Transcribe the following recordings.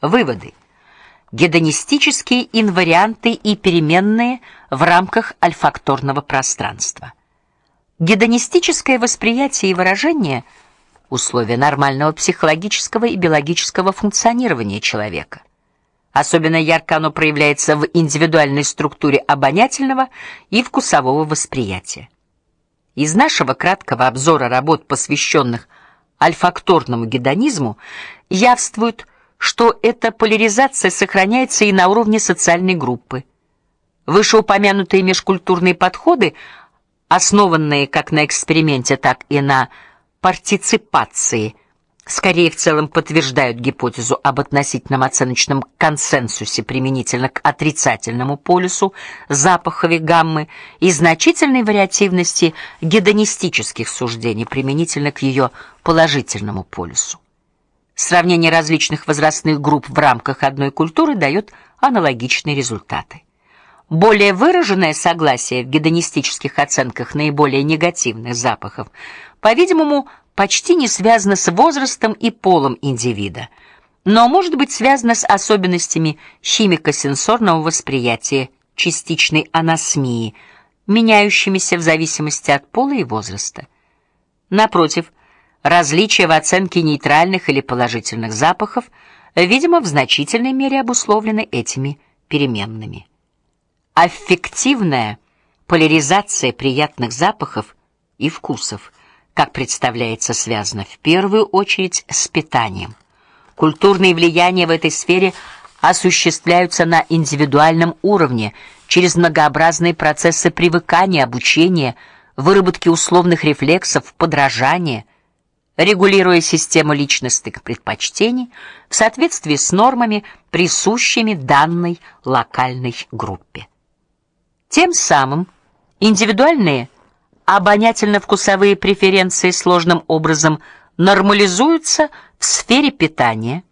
Выводы. Гедонистические инварианты и переменные в рамках альфакторного пространства. Гедонистическое восприятие и выражение условия нормального психологического и биологического функционирования человека. Особенно ярко оно проявляется в индивидуальной структуре обонятельного и вкусового восприятия. Из нашего краткого обзора работ, посвященных альфакторному гедонизму, явствует, что эта поляризация сохраняется и на уровне социальной группы. Вышеупомянутые межкультурные подходы, основанные как на эксперименте, так и на партиципации – скорее в целом подтверждают гипотезу об относительном оценочном консенсусе применительно к отрицательному полюсу запаховой гаммы и значительной вариативности гедонистических суждений применительно к ее положительному полюсу. Сравнение различных возрастных групп в рамках одной культуры дает аналогичные результаты. Более выраженное согласие в гедонистических оценках наиболее негативных запахов, по-видимому, почти не связано с возрастом и полом индивида, но может быть связано с особенностями химико-сенсорного восприятия, частичной анасмии, меняющимися в зависимости от пола и возраста. Напротив, различия в оценке нейтральных или положительных запахов, видимо, в значительной мере обусловлены этими переменными. Аффективная поляризация приятных запахов и вкусов – как представляется, связано в первую очередь с питанием. Культурные влияния в этой сфере осуществляются на индивидуальном уровне через многообразные процессы привыкания, обучения, выработки условных рефлексов, подражания, регулируя систему личностных предпочтений в соответствии с нормами, присущими данной локальной группе. Тем самым индивидуальные обонятельно-вкусовые преференции сложным образом нормализуются в сфере питания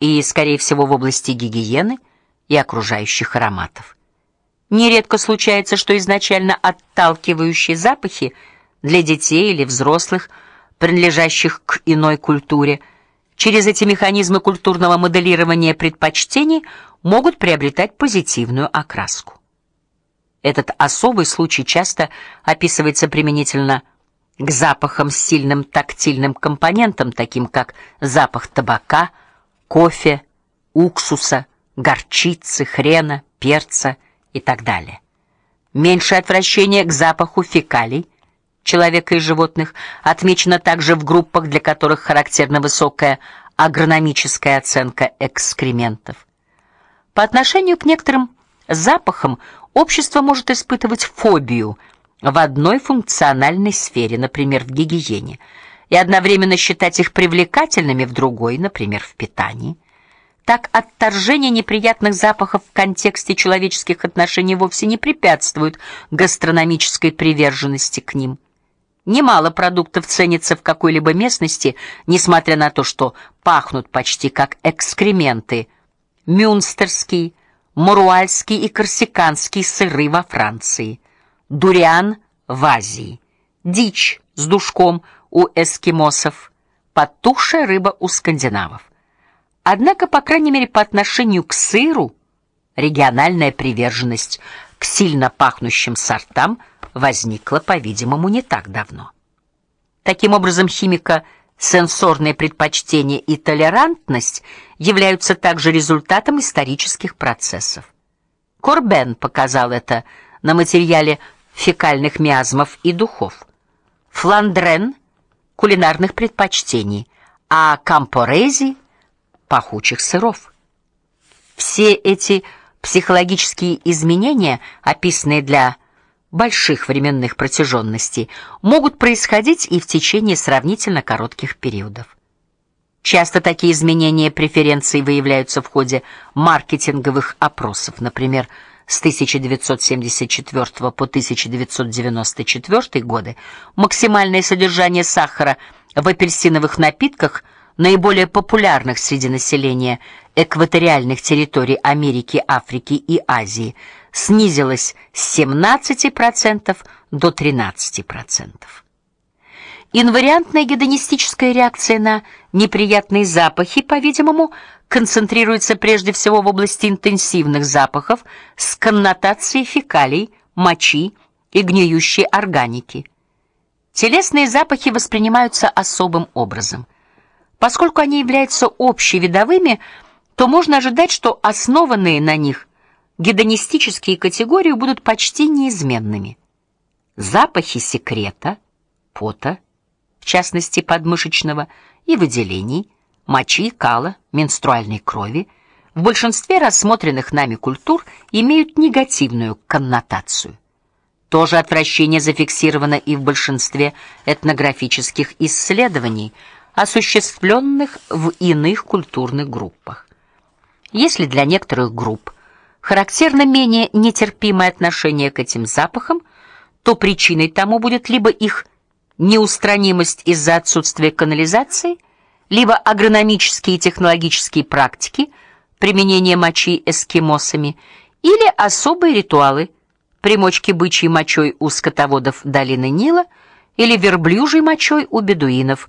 и, скорее всего, в области гигиены и окружающих ароматов. Нередко случается, что изначально отталкивающие запахи для детей или взрослых, принадлежащих к иной культуре, через эти механизмы культурного моделирования предпочтений могут приобретать позитивную окраску. Этот особый случай часто описывается применительно к запахам с сильным тактильным компонентом, таким как запах табака, кофе, уксуса, горчицы, хрена, перца и так далее. Меньшее отвращение к запаху фекалий человека и животных отмечено также в группах, для которых характерна высокая агрономическая оценка экскрементов. По отношению к некоторым запахам общество может испытывать фобию в одной функциональной сфере, например, в гигиене, и одновременно считать их привлекательными в другой, например, в питании. Так отторжение неприятных запахов в контексте человеческих отношений вовсе не препятствует гастрономической приверженности к ним. Немало продуктов ценится в какой-либо местности, несмотря на то, что пахнут почти как экскременты. Мюнстерский моруальский и корсиканский сыры во Франции, дуриан в Азии, дичь с душком у эскимосов, потухшая рыба у скандинавов. Однако, по крайней мере, по отношению к сыру региональная приверженность к сильно пахнущим сортам возникла, по-видимому, не так давно. Таким образом, химика Сенсорные предпочтения и толерантность являются также результатом исторических процессов. Корбен показал это на материале фекальных миазмов и духов. Фландрен кулинарных предпочтений, а Кампорези пахучих сыров. Все эти психологические изменения, описанные для больших временных протяженностей могут происходить и в течение сравнительно коротких периодов. Часто такие изменения преференций выявляются в ходе маркетинговых опросов, например, с 1974 по 1994 годы максимальное содержание сахара в апельсиновых напитках наиболее популярных среди населения экваториальных территорий Америки, Африки и Азии снизилось с 17% до 13%. Инвариантная гедонистическая реакция на неприятные запахи, по-видимому, концентрируется прежде всего в области интенсивных запахов с коннотацией фекалий, мочи и гниющей органики. Телесные запахи воспринимаются особым образом. Поскольку они являются общевидовыми, то можно ожидать, что основанные на них гедонистические категории будут почти неизменными. Запахи секрета, пота, в частности подмышечного, и выделений, мочи, кала, менструальной крови в большинстве рассмотренных нами культур имеют негативную коннотацию. То же отвращение зафиксировано и в большинстве этнографических исследований, осуществленных в иных культурных группах. Если для некоторых групп характерно менее нетерпимое отношение к этим запахам, то причиной тому будет либо их неустранимость из-за отсутствия канализации, либо агрономические и технологические практики применения мочи эскимосами или особые ритуалы примочки бычьей мочой у скотоводов долины Нила или верблюжьей мочой у бедуинов,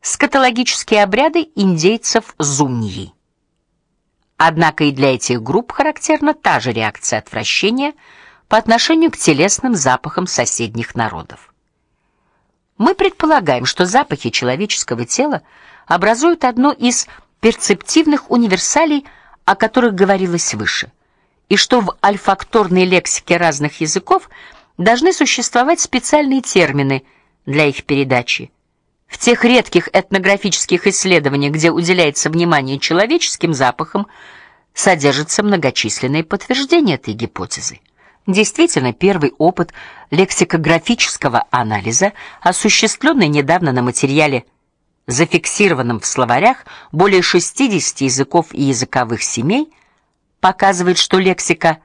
скотологические обряды индейцев Зуньи. Однако и для этих групп характерна та же реакция отвращения по отношению к телесным запахам соседних народов. Мы предполагаем, что запахи человеческого тела образуют одно из перцептивных универсалей, о которых говорилось выше, и что в альфакторной лексике разных языков должны существовать специальные термины для их передачи. В тех редких этнографических исследованиях, где уделяется внимание человеческим запахам, содержатся многочисленные подтверждения этой гипотезы. Действительно, первый опыт лексикографического анализа, осуществленный недавно на материале, зафиксированном в словарях более 60 языков и языковых семей, показывает, что лексика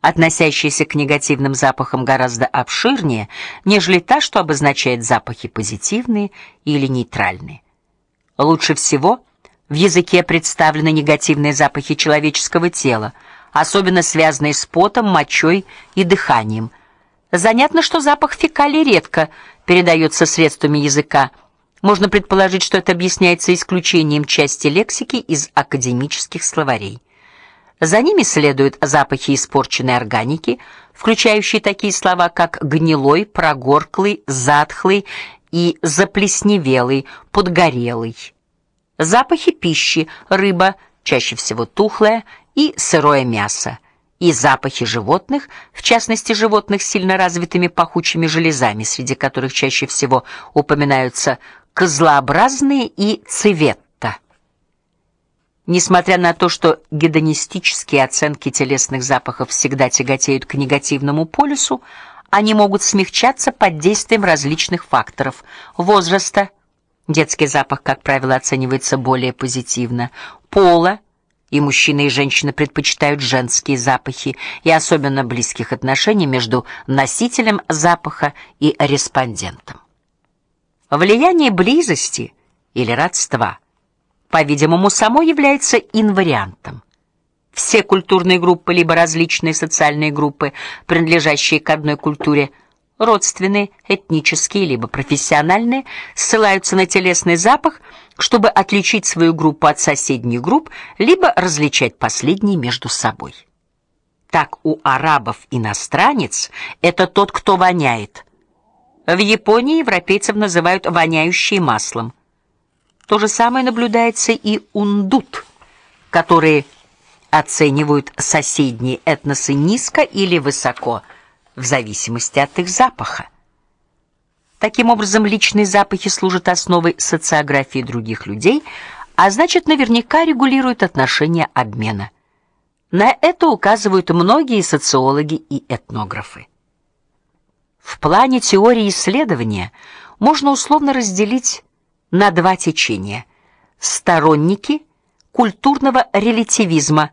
относящаяся к негативным запахам, гораздо обширнее, нежели та, что обозначает запахи позитивные или нейтральные. Лучше всего в языке представлены негативные запахи человеческого тела, особенно связанные с потом, мочой и дыханием. Занятно, что запах фекалий редко передается средствами языка. Можно предположить, что это объясняется исключением части лексики из академических словарей. За ними следуют запахи испорченной органики, включающие такие слова, как гнилой, прогорклый, затхлый и заплесневелый, подгорелый. Запахи пищи: рыба, чаще всего тухлая, и сырое мясо. И запахи животных, в частности животных с сильно развитыми пахучими железами, среди которых чаще всего упоминаются козлообразные и цвет. Несмотря на то, что гедонистические оценки телесных запахов всегда тяготеют к негативному полюсу, они могут смягчаться под действием различных факторов: возраста, детский запах, как правило, оценивается более позитивно, пола, и мужчины и женщины предпочитают женские запахи, и особенно близких отношений между носителем запаха и респондентом. Влияние близости или родства по-видимому, само является инвариантом. Все культурные группы либо различные социальные группы, принадлежащие к одной культуре, родственные, этнические либо профессиональные, ссылаются на телесный запах, чтобы отличить свою группу от соседних групп, либо различать последние между собой. Так у арабов иностранец это тот, кто воняет. В Японии европейцев называют воняющие маслом. То же самое наблюдается и ундут, которые оценивают соседние этносы низко или высоко в зависимости от их запаха. Таким образом, личные запахи служат основой социографии других людей, а значит, наверняка регулируют отношения обмена. На это указывают многие социологи и этнографы. В плане теории исследования можно условно разделить на два течения: сторонники культурного релятивизма,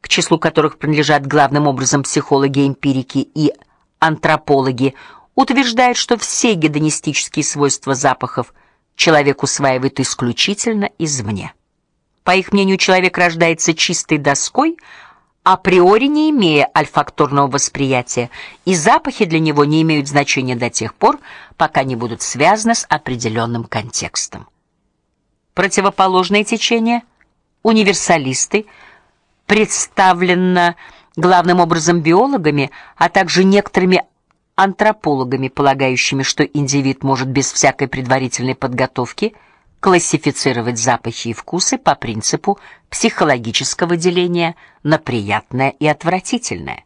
к числу которых принадлежат главным образом психологи-эмпирики и антропологи, утверждают, что все гедонистические свойства запахов человек усваивает исключительно извне. По их мнению, человек рождается чистой доской, априори не имея альфакторного восприятия, и запахи для него не имеют значения до тех пор, пока не будут связаны с определенным контекстом. Противоположное течение универсалисты, представленно главным образом биологами, а также некоторыми антропологами, полагающими, что индивид может без всякой предварительной подготовки классифицировать запахи и вкусы по принципу психологического деления на приятное и отвратительное.